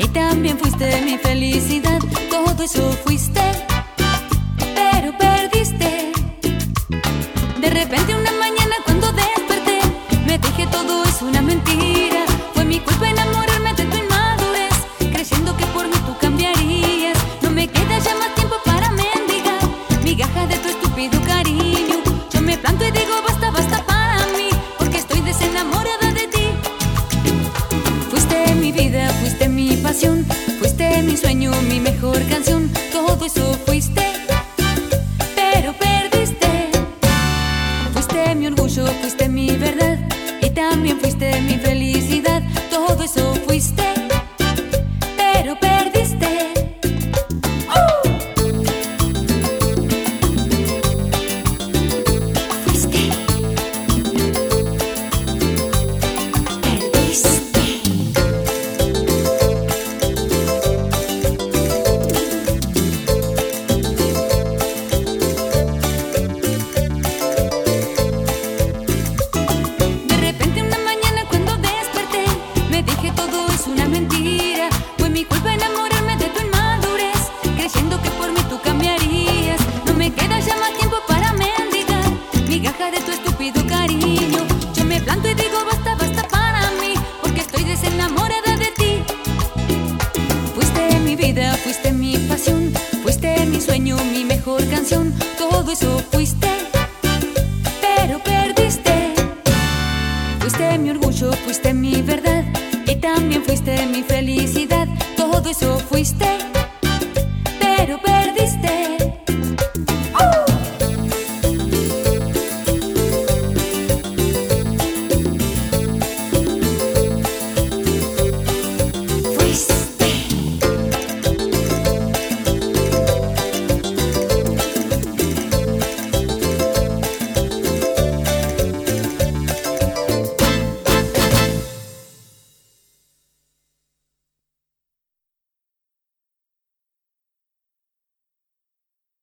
y también fuiste mi felicidad. Todo eso fuiste, pero perdiste. hiciste mi feliz. mi sueño, mi mejor canción, todo eso fuiste, pero perdiste. Fuiste mi orgullo, fuiste mi verdad y también fuiste mi felicidad, todo eso fuiste.